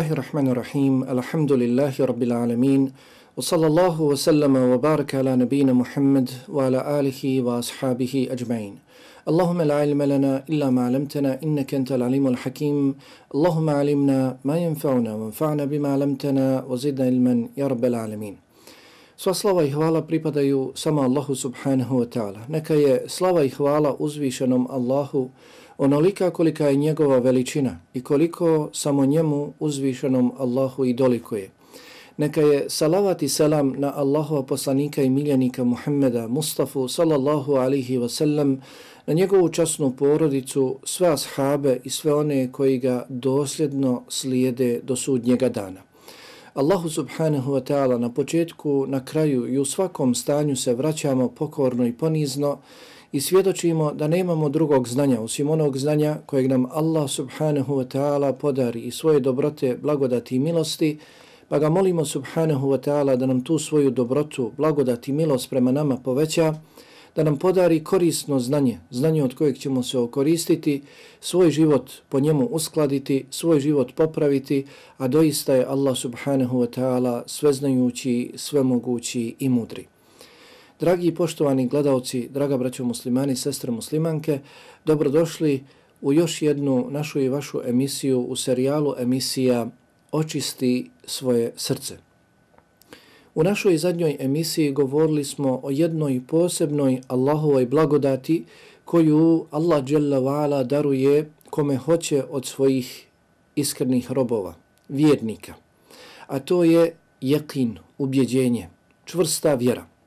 Bismillahirrahmanirrahim. Alhamdulillahi rabbil alamin. Wa sallallahu wa sallama wa baraka ala nabina Muhammad wa ala alihi wa ashabihi ajma'in. Allahumma la ilma lana illa ma 'allamtana innaka antal alimul hakim. Allahumma 'allimna ma yanfa'una wanfa'na bima 'allamtana wa zidna ilman ya rabbal alamin. Sva slava i hvala pripadaju samo Allahu subhanahu wa ta'ala. Neka je slava i hvala uzvišenom Allahu onolika kolika je njegova veličina i koliko samo njemu uzvišenom Allahu i dolikuje. Neka je salavat i selam na Allahova poslanika i miljenika Muhammeda Mustafa sallallahu alihi wasallam, na njegovu časnu porodicu, sve ashabe i sve one koji ga dosljedno slijede do sudnjega dana. Allahu subhanahu wa ta'ala na početku, na kraju i u svakom stanju se vraćamo pokorno i ponizno i svjedočimo da nemamo drugog znanja osim onog znanja kojeg nam Allah subhanahu wa ta'ala podari i svoje dobrote, blagodati i milosti, pa ga molimo subhanahu wa ta'ala da nam tu svoju dobrotu, blagodati i milost prema nama poveća, da nam podari korisno znanje, znanje od kojeg ćemo se okoristiti, svoj život po njemu uskladiti, svoj život popraviti, a doista je Allah subhanahu wa ta'ala sveznajući, svemogući i mudri. Dragi i poštovani gledalci, draga braćo muslimani, sestre muslimanke, dobrodošli u još jednu našu i vašu emisiju u serijalu emisija Očisti svoje srce. U našoj zadnjoj emisiji govorili smo o jednoj posebnoj Allahovoj blagodati koju Allah Jalla daruje kome hoće od svojih iskrenih robova, vjernika. A to je jekin, ubjeđenje, čvrsta vjera.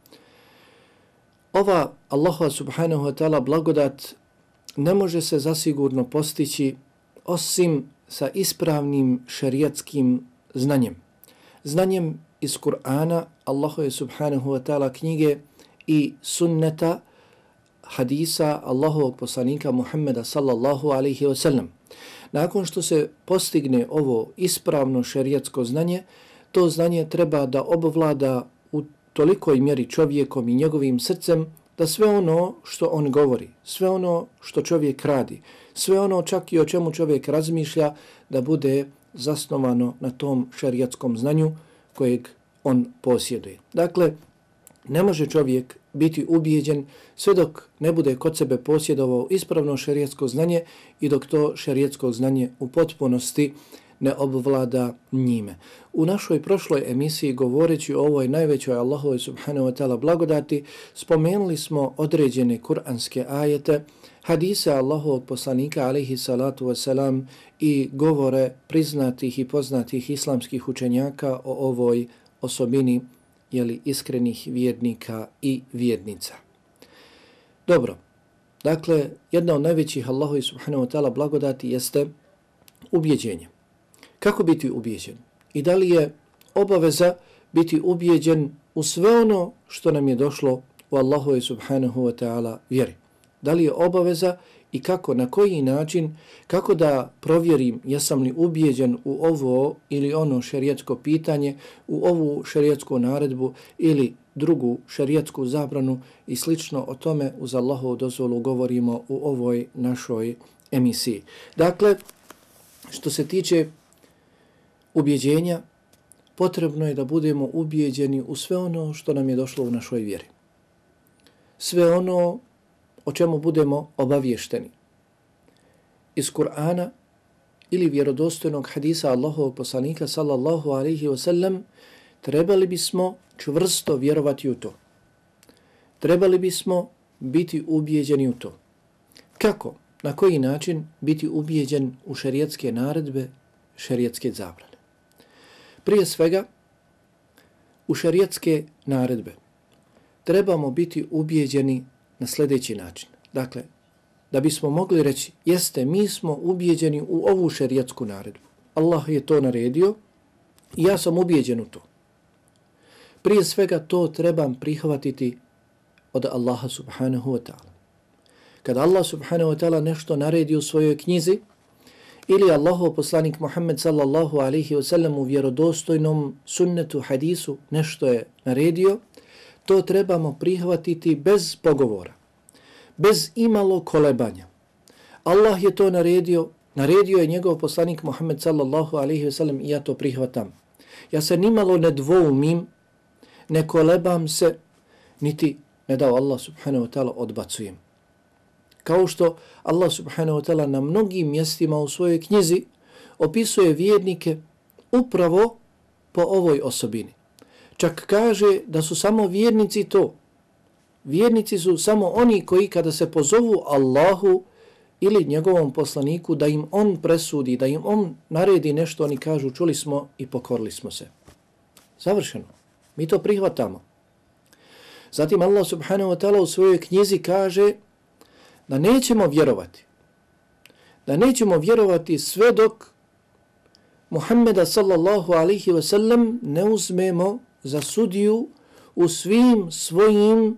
Ova Allahu subhanahu wa ta'ala blagodat ne može se zasigurno postići osim sa ispravnim šerijatskim znanjem. Znanjem iz Kur'ana, Allahu subhanahu wa ta'ala knjige i sunneta hadisa Allahovog poslanika Muhammeda sallallahu alaihi wa sallam. Nakon što se postigne ovo ispravno šerijatsko znanje, to znanje treba da obvlada tolikoj mjeri čovjekom i njegovim srcem da sve ono što on govori, sve ono što čovjek radi, sve ono čak i o čemu čovjek razmišlja da bude zasnovano na tom šarijatskom znanju kojeg on posjeduje. Dakle, ne može čovjek biti ubijeđen sve dok ne bude kod sebe posjedovao ispravno šarijatsko znanje i dok to šarijatsko znanje u potpunosti ne obvlada njime. U našoj prošloj emisiji govoreći o ovoj najvećoj Allahove subhanahu wa ta'ala blagodati, spomenuli smo određene kuranske ajete, hadise Allahovog poslanika alaihi salatu wasalam i govore priznatih i poznatih islamskih učenjaka o ovoj osobini jeli, iskrenih vjernika i vjernica. Dobro, dakle, jedna od najvećih Allahovi subhanahu wa ta'ala blagodati jeste ubjeđenje. Kako biti ubijeđen? I da li je obaveza biti ubijeđen u sve ono što nam je došlo u Allahu subhanahu wa ta'ala vjeri? Da li je obaveza i kako, na koji način, kako da provjerim jesam li ubijeđen u ovo ili ono šerijetsko pitanje, u ovu šerijetsku naredbu ili drugu šerijetsku zabranu i slično o tome uz Allahu dozvolu govorimo u ovoj našoj emisiji. Dakle, što se tiče ubjeđenja, potrebno je da budemo ubjeđeni u sve ono što nam je došlo u našoj vjeri. Sve ono o čemu budemo obavješteni. Iz Kur'ana ili vjerodostojnog hadisa Allahovog poslanika sallallahu alaihi wa sallam trebali bismo čvrsto vjerovati u to. Trebali bismo biti ubjeđeni u to. Kako? Na koji način biti ubjeđen u šerijetske naredbe, šerijetske zabrane? Prije svega, u šarijetske naredbe trebamo biti ubijeđeni na sljedeći način. Dakle, da bismo mogli reći, jeste, mi smo ubijeđeni u ovu šerijetsku naredbu. Allah je to naredio i ja sam ubijeđen u to. Prije svega to trebam prihvatiti od Allaha subhanahu wa ta'ala. Kada Allah subhanahu wa ta'ala nešto naredi u svojoj knjizi, ili Allahov poslanik Muhammed sallallahu alaihi wasallam u vjerodostojnom sunnetu hadisu nešto je naredio, to trebamo prihvatiti bez pogovora, bez imalo kolebanja. Allah je to naredio, naredio je njegov poslanik Muhammed sallallahu alaihi wasallam i ja to prihvatam. Ja se nimalo ne dvoumim, ne kolebam se, niti ne dao Allah subhanahu wa ta'ala odbacujem. Kao što Allah subhanahu wa ta'ala na mnogim mjestima u svojoj knjizi opisuje vjernike upravo po ovoj osobini. Čak kaže da su samo vjernici to. Vjernici su samo oni koji kada se pozovu Allahu ili njegovom poslaniku da im on presudi, da im on naredi nešto, oni kažu čuli smo i pokorili smo se. Završeno. Mi to prihvatamo. Zatim Allah subhanahu wa ta'ala u svojoj knjizi kaže da nećemo vjerovati. Da nećemo vjerovati sve dok Muhammeda sallallahu alaihi ve sellem ne uzmemo za sudiju u svim svojim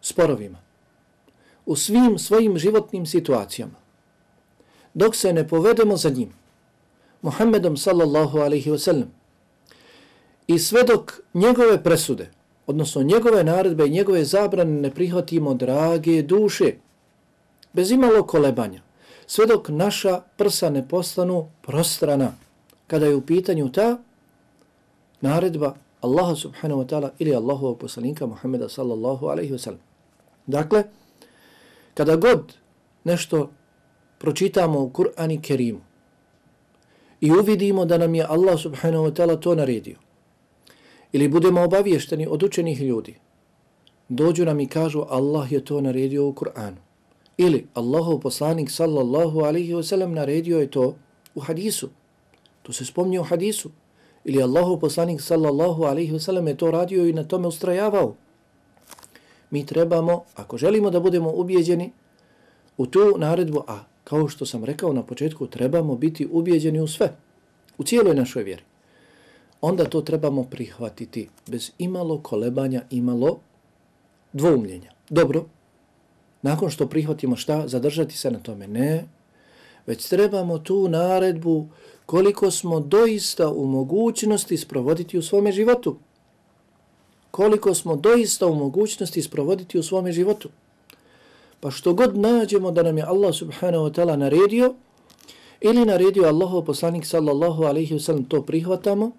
sporovima. U svim svojim životnim situacijama. Dok se ne povedemo za njim. Muhammedom sallallahu alaihi ve sellem. I sve dok njegove presude, odnosno njegove naredbe i njegove zabrane ne prihvatimo drage duše, bez imalo kolebanja, sve dok naša prsa ne postanu prostrana, kada je u pitanju ta naredba Allaha subhanahu wa ta'ala ili Allahovog poslanika Muhammeda sallallahu alaihi wa sallam. Dakle, kada god nešto pročitamo u Kur'an i Kerimu i uvidimo da nam je Allah subhanahu wa ta'ala to naredio, ili budemo obaviješteni od učenih ljudi, dođu nam i kažu Allah je to naredio u Kur'anu. Ili Allahov poslanik sallallahu alaihi wasallam naredio je to u hadisu. To se spomnije u hadisu. Ili Allahov poslanik sallallahu alaihi wasallam je to radio i na tome ustrajavao. Mi trebamo, ako želimo da budemo ubijeđeni u tu naredbu, a kao što sam rekao na početku, trebamo biti ubijeđeni u sve, u cijeloj našoj vjeri onda to trebamo prihvatiti bez imalo kolebanja, imalo dvoumljenja. Dobro, nakon što prihvatimo šta, zadržati se na tome? Ne, već trebamo tu naredbu koliko smo doista u mogućnosti sprovoditi u svome životu. Koliko smo doista u mogućnosti sprovoditi u svome životu. Pa što god nađemo da nam je Allah subhanahu wa ta'ala naredio, ili naredio Allahov poslanik sallallahu alaihi wa sallam, to prihvatamo,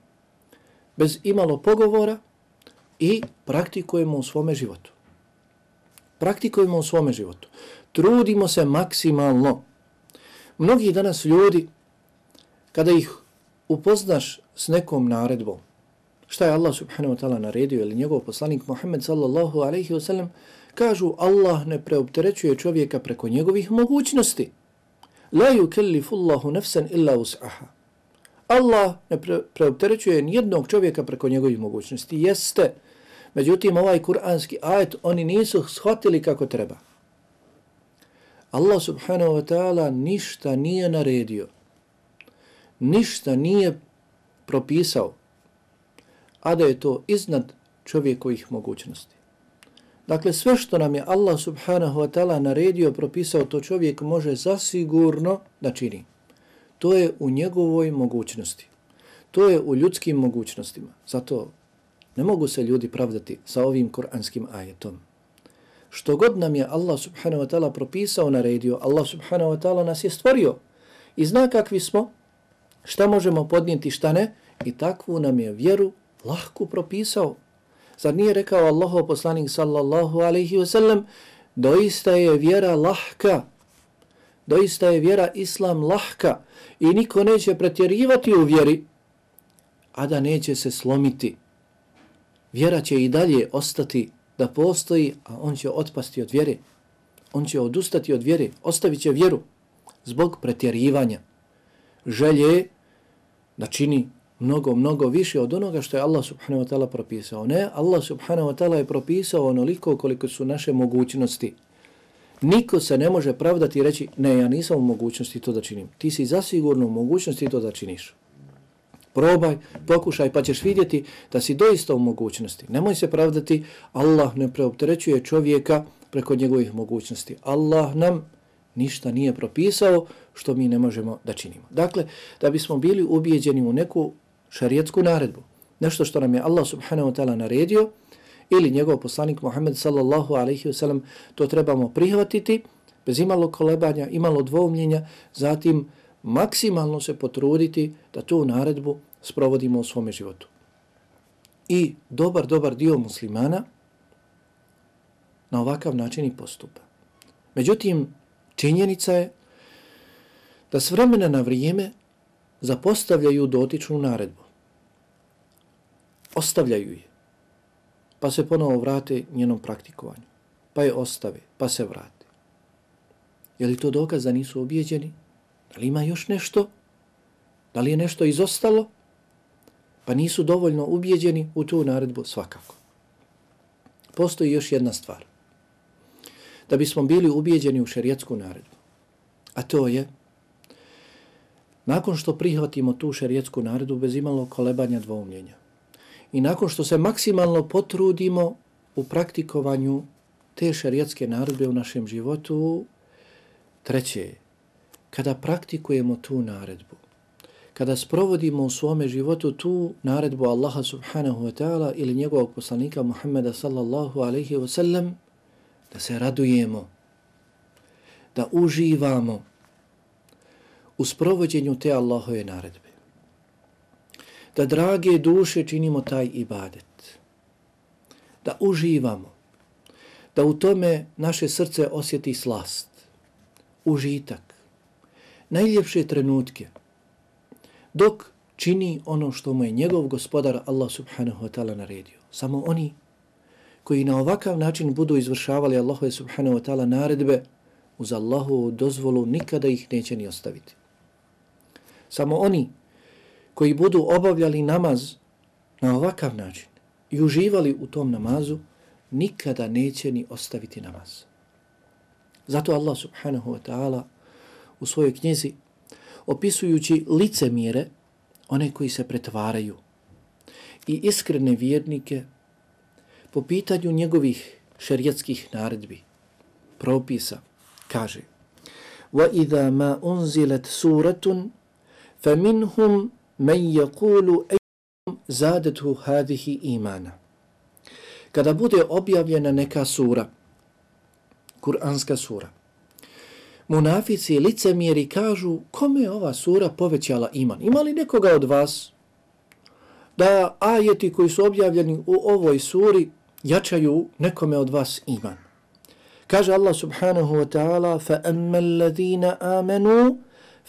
bez imalo pogovora i praktikujemo u svome životu. Praktikujemo u svome životu. Trudimo se maksimalno. Mnogi danas ljudi, kada ih upoznaš s nekom naredbom, šta je Allah subhanahu wa ta'ala naredio ili njegov poslanik Muhammed sallallahu alaihi wa sallam, kažu Allah ne preopterećuje čovjeka preko njegovih mogućnosti. La yukellifullahu Allahu illa us'aha. Allah ne pre, preopterećuje nijednog čovjeka preko njegovih mogućnosti. Jeste. Međutim, ovaj kuranski ajet oni nisu shvatili kako treba. Allah subhanahu wa ta'ala ništa nije naredio. Ništa nije propisao. A da je to iznad čovjekovih mogućnosti. Dakle, sve što nam je Allah subhanahu wa ta'ala naredio, propisao, to čovjek može zasigurno da čini. To je u njegovoj mogućnosti. To je u ljudskim mogućnostima. Zato ne mogu se ljudi pravdati sa ovim koranskim ajetom. Što god nam je Allah subhanahu wa ta'ala propisao, naredio, Allah subhanahu wa ta'ala nas je stvorio i zna kakvi smo, šta možemo podnijeti, šta ne, i takvu nam je vjeru lahko propisao. Zar nije rekao Allaho poslanik sallallahu alaihi wa sallam, doista je vjera lahka, doista je vjera islam lahka i niko neće pretjerivati u vjeri, a da neće se slomiti. Vjera će i dalje ostati da postoji, a on će otpasti od vjere. On će odustati od vjere, ostavit će vjeru zbog pretjerivanja. Želje da čini mnogo, mnogo više od onoga što je Allah subhanahu wa ta'ala propisao. Ne, Allah subhanahu wa ta'ala je propisao onoliko koliko su naše mogućnosti. Niko se ne može pravdati i reći, ne, ja nisam u mogućnosti to da činim. Ti si zasigurno u mogućnosti to da činiš. Probaj, pokušaj, pa ćeš vidjeti da si doista u mogućnosti. Nemoj se pravdati, Allah ne preopterećuje čovjeka preko njegovih mogućnosti. Allah nam ništa nije propisao što mi ne možemo da činimo. Dakle, da bismo bili ubijeđeni u neku šarijetsku naredbu, nešto što nam je Allah subhanahu wa ta'ala naredio, ili njegov poslanik Muhammed sallallahu alaihi wasallam, to trebamo prihvatiti bez imalo kolebanja, imalo dvoumljenja, zatim maksimalno se potruditi da tu naredbu sprovodimo u svome životu. I dobar, dobar dio muslimana na ovakav način i postupa. Međutim, činjenica je da s vremena na vrijeme zapostavljaju dotičnu naredbu. Ostavljaju je. Pa se ponovo vrate njenom praktikovanju. Pa je ostave, pa se vrate. Je li to dokaz da nisu objeđeni? Da li ima još nešto? Da li je nešto izostalo? Pa nisu dovoljno ubjeđeni u tu naredbu svakako. Postoji još jedna stvar. Da bismo bili ubjeđeni u šerijetsku naredbu. A to je nakon što prihvatimo tu šerijetsku naredbu bez imalo kolebanja dvoumljenja i nakon što se maksimalno potrudimo u praktikovanju te šerijatske naredbe u našem životu, treće, kada praktikujemo tu naredbu, kada sprovodimo u svome životu tu naredbu Allaha subhanahu wa ta'ala ili njegovog poslanika Muhammeda sallallahu alaihi wa sallam, da se radujemo, da uživamo u sprovođenju te Allahove naredbe. Da drage duše činimo taj ibadet. Da uživamo. Da u tome naše srce osjeti slast. Užitak. Najljepše trenutke. Dok čini ono što mu je njegov gospodar Allah subhanahu wa ta'ala naredio. Samo oni koji na ovakav način budu izvršavali Allahove subhanahu wa ta'ala naredbe, uz Allahovu dozvolu nikada ih neće ni ostaviti. Samo oni koji budu obavljali namaz na ovakav način i uživali u tom namazu, nikada neće ni ostaviti namaz. Zato Allah subhanahu wa ta'ala u svojoj knjizi, opisujući lice mire, one koji se pretvaraju i iskrene vjernike po pitanju njegovih šerijetskih naredbi, propisa, kaže وَإِذَا مَا أُنزِلَتْ سُورَةٌ فَمِنْهُمْ مَنْ يَقُولُ أَيُّمْ زَادَتْهُ هَذِهِ إِيمَانًا Kada bude objavljena neka sura, Kur'anska sura, munafici licemjeri kažu kome je ova sura povećala iman? Ima li nekoga od vas da ajeti koji su objavljeni u ovoj suri jačaju nekome od vas iman? Kaže Allah subhanahu wa ta'ala فَأَمَّا الَّذِينَ آمَنُوا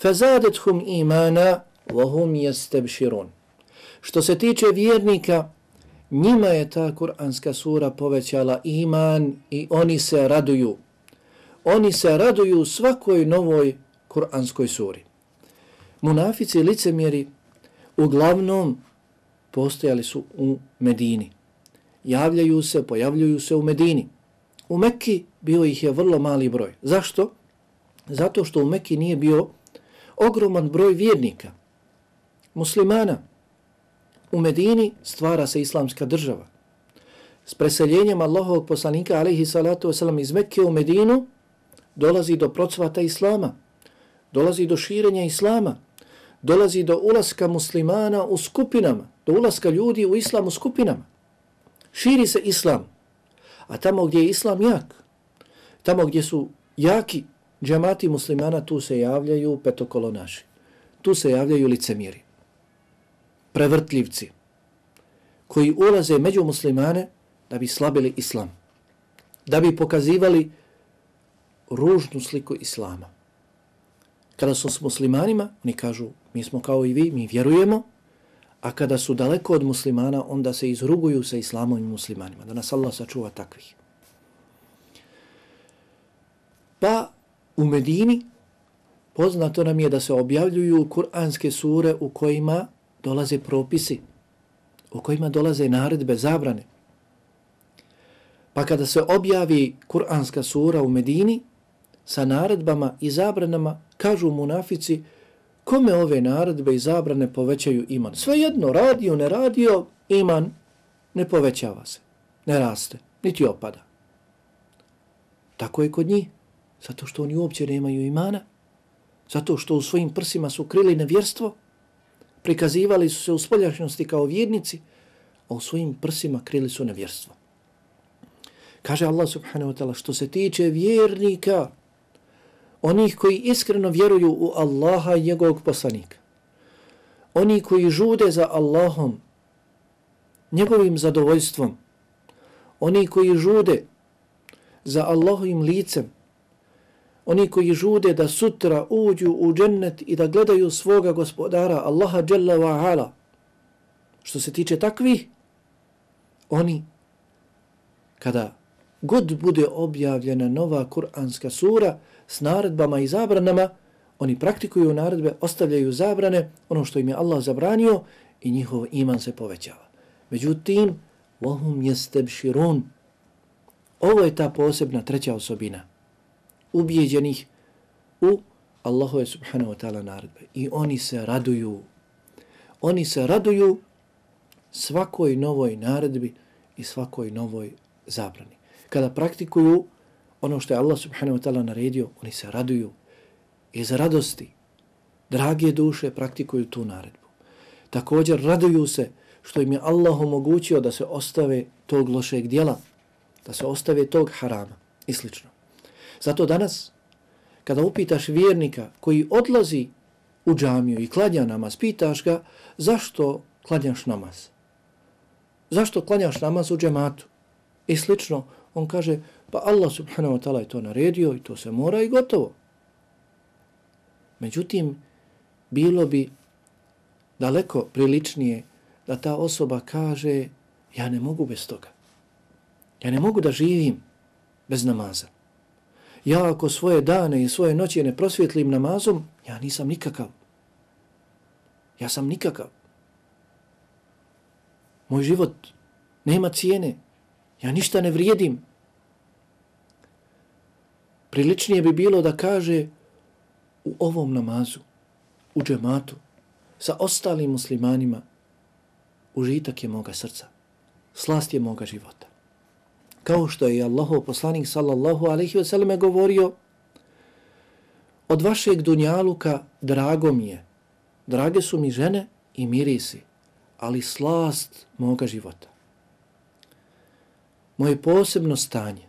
فَزَادَتْهُمْ إِيمَانًا وَهُمْ يَسْتَبْشِرُونَ Što se tiče vjernika, njima je ta kuranska sura povećala iman i oni se raduju. Oni se raduju svakoj novoj kuranskoj suri. Munafici licemjeri uglavnom postojali su u Medini. Javljaju se, pojavljuju se u Medini. U Mekki bio ih je vrlo mali broj. Zašto? Zato što u Mekki nije bio ogroman broj vjernika, muslimana. U Medini stvara se islamska država. S preseljenjem Allahovog poslanika, alaihi salatu wasalam, iz Mekke u Medinu, dolazi do procvata islama, dolazi do širenja islama, dolazi do ulaska muslimana u skupinama, do ulaska ljudi u islamu skupinama. Širi se islam, a tamo gdje je islam jak, tamo gdje su jaki džamati muslimana tu se javljaju petokolonaši. Tu se javljaju licemiri. Prevrtljivci. Koji ulaze među muslimane da bi slabili islam. Da bi pokazivali ružnu sliku islama. Kada su s muslimanima, oni kažu, mi smo kao i vi, mi vjerujemo, a kada su daleko od muslimana, onda se izruguju sa islamom i muslimanima. Da nas Allah sačuva takvih. Pa u Medini poznato nam je da se objavljuju kuranske sure u kojima dolaze propisi, u kojima dolaze naredbe, zabrane. Pa kada se objavi kuranska sura u Medini sa naredbama i zabranama, kažu munafici, kome ove naredbe i zabrane povećaju iman? Svejedno, radio, ne radio, iman ne povećava se, ne raste, niti opada. Tako je kod njih. Zato što oni uopće nemaju imana. Zato što u svojim prsima su krili nevjerstvo. Prikazivali su se u spoljašnjosti kao vjernici, a u svojim prsima krili su nevjerstvo. Kaže Allah subhanahu wa ta'ala, što se tiče vjernika, onih koji iskreno vjeruju u Allaha i njegovog poslanika, oni koji žude za Allahom, njegovim zadovoljstvom, oni koji žude za Allahovim licem, oni koji žude da sutra uđu u džennet i da gledaju svoga gospodara Allaha Jalla wa Ala. Što se tiče takvih, oni kada god bude objavljena nova kuranska sura s naredbama i zabranama, oni praktikuju naredbe, ostavljaju zabrane, ono što im je Allah zabranio i njihov iman se povećava. Međutim, وَهُمْ يَسْتَبْشِرُونَ Ovo je ta posebna treća osobina ubijeđenih u Allahove subhanahu wa ta'ala naredbe. I oni se raduju. Oni se raduju svakoj novoj naredbi i svakoj novoj zabrani. Kada praktikuju ono što je Allah subhanahu wa ta'ala naredio, oni se raduju iz radosti. Drage duše praktikuju tu naredbu. Također raduju se što im je Allah omogućio da se ostave tog lošeg dijela, da se ostave tog harama i slično. Zato danas, kada upitaš vjernika koji odlazi u džamiju i klanja namaz, pitaš ga zašto klanjaš namaz? Zašto klanjaš namaz u džematu? I slično, on kaže, pa Allah subhanahu wa ta'ala je to naredio i to se mora i gotovo. Međutim, bilo bi daleko priličnije da ta osoba kaže ja ne mogu bez toga. Ja ne mogu da živim bez namaza. Ja ako svoje dane i svoje noći ne prosvjetlim namazom, ja nisam nikakav. Ja sam nikakav. Moj život nema cijene. Ja ništa ne vrijedim. Priličnije bi bilo da kaže u ovom namazu, u džematu, sa ostalim muslimanima, užitak je moga srca, slast je moga života. Kao što je Allahov poslanik sallallahu alaihi ve sallam govorio, od vašeg dunjaluka drago mi je, drage su mi žene i mirisi, ali slast moga života. Moje posebno stanje,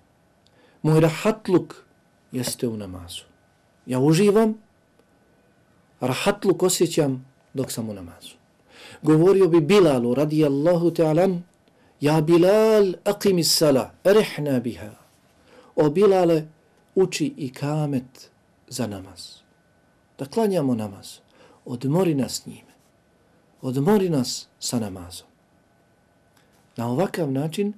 moj rahatluk jeste u namazu. Ja uživam, rahatluk osjećam dok sam u namazu govorio bi Bilalu radijallahu ta'ala Ja Bilal, aqimi sala, rehna biha. O Bilale, uči i kamet za namaz. Da klanjamo namaz. Odmori nas njime. Odmori nas sa namazom. Na ovakav način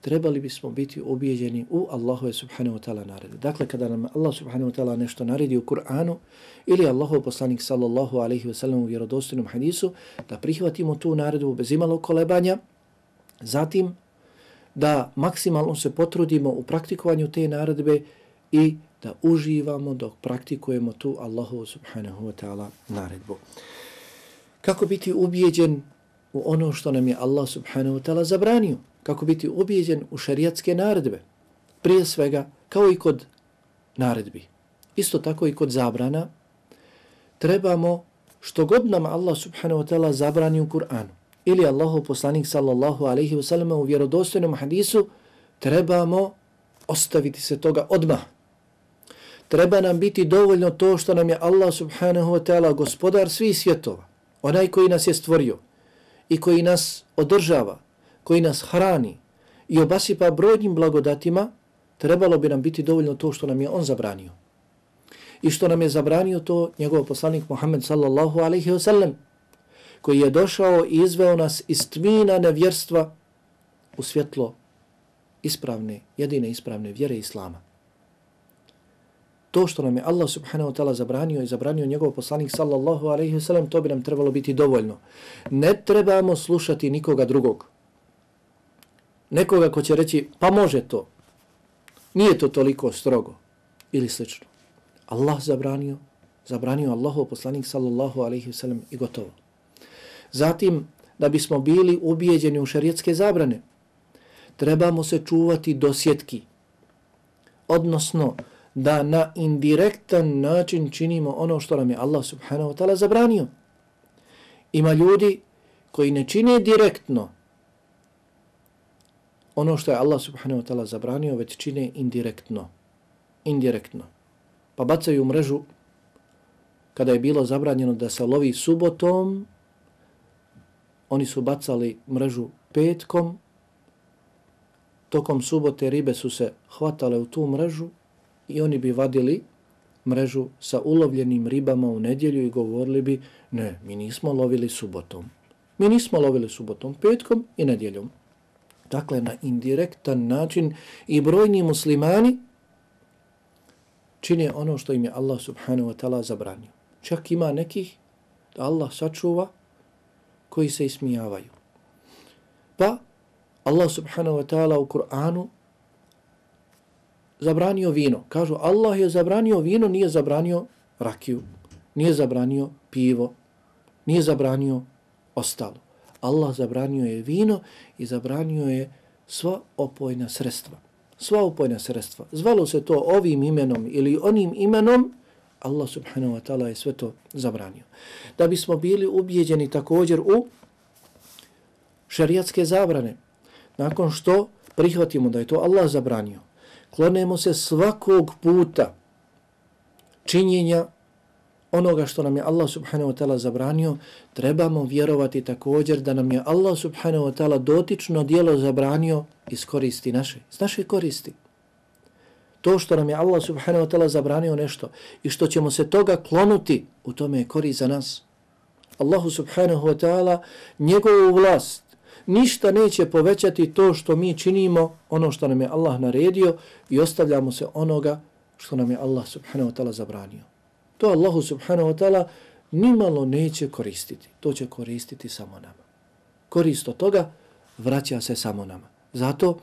trebali bismo biti ubijeđeni u Allahove subhanahu wa ta'ala naredi. Dakle, kada nam Allah subhanahu wa ta'ala nešto naredi u Kur'anu ili Allahov poslanik sallallahu alaihi wa sallam u vjerodostojnom hadisu, da prihvatimo tu naredu bez imalo kolebanja, zatim da maksimalno se potrudimo u praktikovanju te naredbe i da uživamo dok praktikujemo tu Allahu subhanahu wa ta'ala naredbu. Kako biti ubijeđen u ono što nam je Allah subhanahu wa ta'ala zabranio? kako biti ubijeđen u šarijatske naredbe. Prije svega, kao i kod naredbi. Isto tako i kod zabrana, trebamo što god nam Allah subhanahu wa ta'ala zabrani u Kur'anu ili Allahu poslanik sallallahu alaihi wasallam u vjerodostojnom hadisu, trebamo ostaviti se toga odmah. Treba nam biti dovoljno to što nam je Allah subhanahu wa ta'ala gospodar svih svjetova, onaj koji nas je stvorio i koji nas održava, koji nas hrani i obasipa brojnim blagodatima, trebalo bi nam biti dovoljno to što nam je on zabranio. I što nam je zabranio to njegov poslanik Muhammed sallallahu alaihi wasallam, koji je došao i izveo nas iz tmina nevjerstva u svjetlo ispravne, jedine ispravne vjere Islama. To što nam je Allah subhanahu wa ta'ala zabranio i zabranio njegov poslanik sallallahu alaihi wasallam, to bi nam trebalo biti dovoljno. Ne trebamo slušati nikoga drugog nekoga ko će reći pa može to, nije to toliko strogo ili slično. Allah zabranio, zabranio Allahov poslanik sallallahu alaihi wasallam i gotovo. Zatim, da bismo bili ubijeđeni u šarijetske zabrane, trebamo se čuvati dosjetki, odnosno da na indirektan način činimo ono što nam je Allah subhanahu wa ta'ala zabranio. Ima ljudi koji ne čine direktno ono što je Allah subhanahu wa ta'ala zabranio, već čine indirektno. Indirektno. pa bacaju mrežu kada je bilo zabranjeno da se lovi subotom, oni su bacali mrežu petkom, tokom subote ribe su se hvatale u tu mrežu i oni bi vadili mrežu sa ulovljenim ribama u nedjelju i govorili bi, ne, mi nismo lovili subotom. Mi nismo lovili subotom, petkom i nedjeljom. Dakle, na indirektan način i brojni muslimani čine ono što im je Allah subhanahu wa ta'ala zabranio. Čak ima nekih da Allah sačuva koji se ismijavaju. Pa Allah subhanahu wa ta'ala u Kur'anu zabranio vino. Kažu Allah je zabranio vino, nije zabranio rakiju, nije zabranio pivo, nije zabranio ostalo. Allah zabranio je vino i zabranio je sva opojna sredstva. Sva opojna sredstva. Zvalo se to ovim imenom ili onim imenom, Allah subhanahu wa ta'ala je sve to zabranio. Da bismo bili ubijeđeni također u šariatske zabrane, nakon što prihvatimo da je to Allah zabranio, klonemo se svakog puta činjenja onoga što nam je Allah subhanahu wa ta'ala zabranio, trebamo vjerovati također da nam je Allah subhanahu wa ta'ala dotično dijelo zabranio iz koristi naše, iz naše koristi. To što nam je Allah subhanahu wa ta'ala zabranio nešto i što ćemo se toga klonuti, u tome je korist za nas. Allahu subhanahu wa ta'ala njegovu vlast ništa neće povećati to što mi činimo, ono što nam je Allah naredio i ostavljamo se onoga što nam je Allah subhanahu wa ta'ala zabranio. To Allahu subhanahu wa ta'ala nimalo neće koristiti. To će koristiti samo nama. Korist od toga vraća se samo nama. Zato,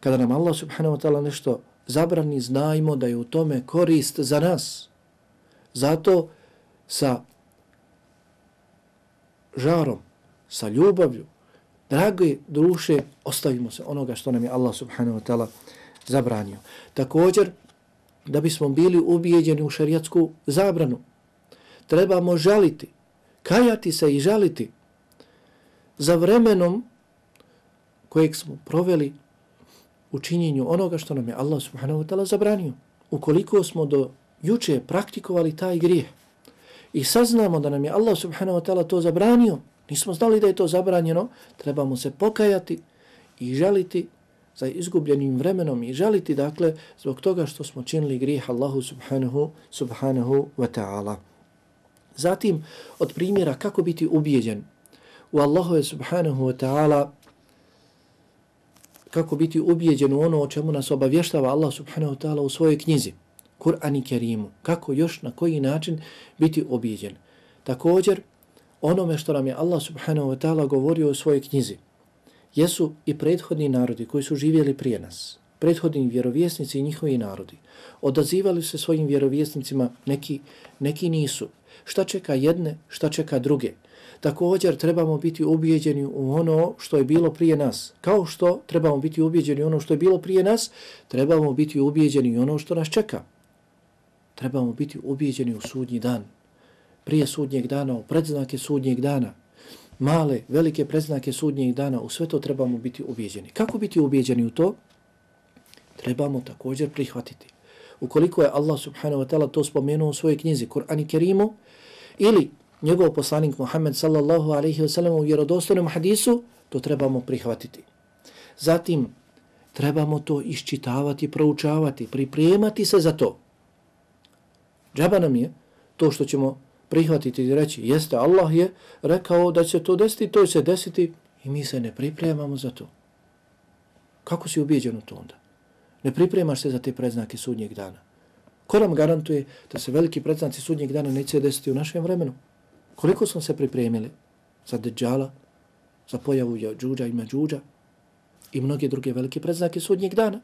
kada nam Allah subhanahu wa ta'ala nešto zabrani, znajmo da je u tome korist za nas. Zato sa žarom, sa ljubavlju, drage duše, ostavimo se onoga što nam je Allah subhanahu wa ta'ala zabranio. Također, da bismo bili ubijeđeni u šarijatsku zabranu, trebamo žaliti, kajati se i žaliti za vremenom kojeg smo proveli u činjenju onoga što nam je Allah subhanahu wa ta'ala zabranio. Ukoliko smo do juče praktikovali taj grijeh i saznamo da nam je Allah subhanahu wa ta'ala to zabranio, nismo znali da je to zabranjeno, trebamo se pokajati i žaliti za izgubljenim vremenom i žaliti, dakle, zbog toga što smo činili grijeh Allahu subhanahu, subhanahu wa ta'ala. Zatim, od primjera kako biti ubijeđen u Allahove subhanahu wa ta'ala, kako biti ubijeđen u ono o čemu nas obavještava Allah subhanahu wa ta'ala u svojoj knjizi, Kur'an i Kerimu, kako još, na koji način biti ubijeđen. Također, onome što nam je Allah subhanahu wa ta'ala govorio u svojoj knjizi, jesu i prethodni narodi koji su živjeli prije nas, prethodni vjerovjesnici i njihovi narodi. Odazivali se svojim vjerovjesnicima, neki, neki nisu. Šta čeka jedne, šta čeka druge. Također trebamo biti ubijeđeni u ono što je bilo prije nas. Kao što trebamo biti ubijeđeni u ono što je bilo prije nas, trebamo biti ubijeđeni u ono što nas čeka. Trebamo biti ubijeđeni u sudnji dan. Prije sudnjeg dana, u predznake sudnjeg dana male, velike predznake sudnjeg dana, u sve to trebamo biti ubijeđeni. Kako biti ubijeđeni u to? Trebamo također prihvatiti. Ukoliko je Allah subhanahu wa ta'ala to spomenuo u svojoj knjizi, Kur'an i Kerimu, ili njegov poslanik Muhammed sallallahu alaihi wasallam u vjerodostojnom hadisu, to trebamo prihvatiti. Zatim, trebamo to iščitavati, proučavati, pripremati se za to. Džaba nam je to što ćemo prihvatiti i reći, jeste, Allah je rekao da će to desiti, to će se desiti i mi se ne pripremamo za to. Kako si ubijeđen u to onda? Ne pripremaš se za te predznake sudnjeg dana. Ko nam garantuje da se veliki predznaci sudnjeg dana neće desiti u našem vremenu? Koliko smo se pripremili za deđala, za pojavu Jođuđa i Međuđa i mnoge druge velike predznake sudnjeg dana?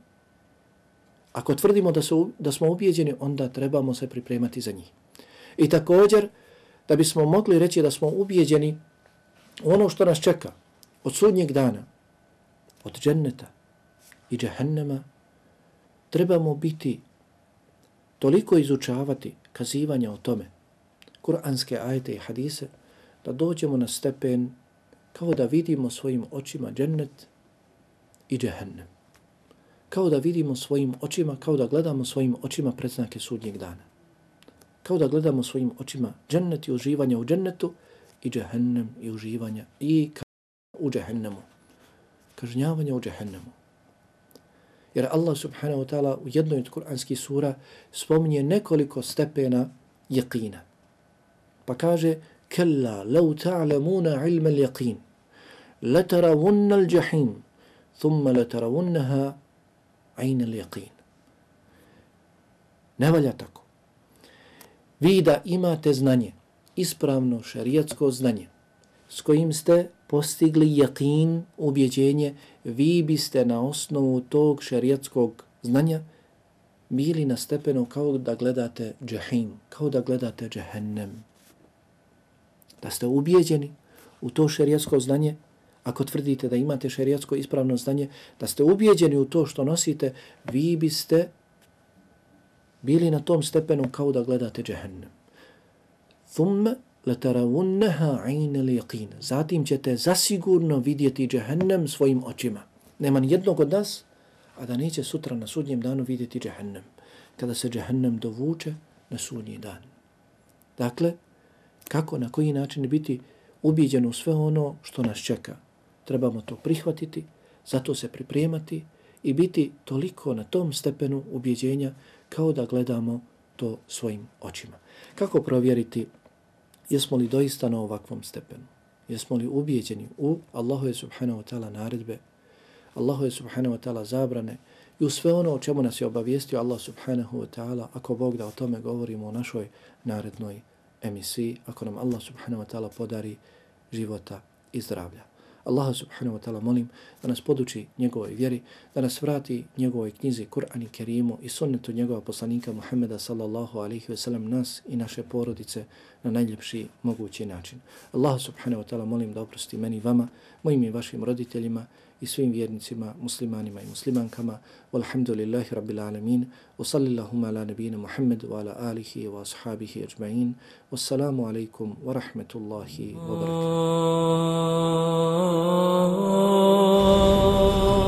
Ako tvrdimo da, su, da smo ubijeđeni, onda trebamo se pripremati za njih. I također, da bismo mogli reći da smo ubijeđeni u ono što nas čeka od sudnjeg dana, od dženneta i džahennema, trebamo biti toliko izučavati kazivanja o tome, kuranske ajete i hadise, da dođemo na stepen kao da vidimo svojim očima džennet i džehennem. Kao da vidimo svojim očima, kao da gledamo svojim očima predznake sudnjeg dana. Kao da gledamo svojim očima džennet i uživanja u džennetu i džehennem i uživanja i u džehennemu. Kažnjavanje u džehennemu. Jer Allah subhanahu wa ta'ala u jednoj od kuranskih sura spominje nekoliko stepena jaqina. Pa kaže, Kella, lau ta'lamuna ilma l-jaqin, lataravunna l-jahim, thumma letaravunnaha ajna l-jaqin. Ne valja tako. Vi da imate znanje, ispravno šarijatsko znanje, s kojim ste postigli jakin, ubjeđenje, vi biste na osnovu tog šarijatskog znanja bili na stepenu kao da gledate džahim, kao da gledate džahennem. Da ste ubijeđeni u to šerijatsko znanje, ako tvrdite da imate šerijatsko ispravno znanje, da ste ubijeđeni u to što nosite, vi biste bili na tom stepenu kao da gledate džehennem. Thumme letaravunneha ayna liqin. Zatim ćete zasigurno vidjeti džehennem svojim očima. Nema ni jednog od nas, a da neće sutra na sudnjem danu vidjeti džehennem. Kada se džehennem dovuče na sudnji dan. Dakle, kako, na koji način biti ubiđen u sve ono što nas čeka. Trebamo to prihvatiti, zato se pripremati i biti toliko na tom stepenu ubjeđenja kao da gledamo to svojim očima. Kako provjeriti jesmo li doista na ovakvom stepenu? Jesmo li ubijeđeni u Allahu je subhanahu wa ta'ala naredbe, Allahu je subhanahu wa ta'ala zabrane i u sve ono o čemu nas je obavijestio Allah subhanahu wa ta'ala, ako Bog da o tome govorimo u našoj narednoj emisiji, ako nam Allah subhanahu wa ta'ala podari života i zdravlja. Allaha subhanahu wa ta'ala molim da nas poduči njegovoj vjeri, da nas vrati njegovoj knjizi Kur'an i Kerimu i sunnetu njegova poslanika Muhammeda sallallahu alaihi ve sellem nas i naše porodice na najljepši mogući način. Allaha subhanahu wa ta'ala molim da oprosti meni vama, mojim i vašim roditeljima i svim vjernicima, muslimanima i muslimankama. Walhamdulillahi rabbil alamin. Wa sallillahuma ala nabina Muhammad wa ala alihi wa ashabihi ajma'in. Wassalamu alaikum wa rahmetullahi wa barakatuh.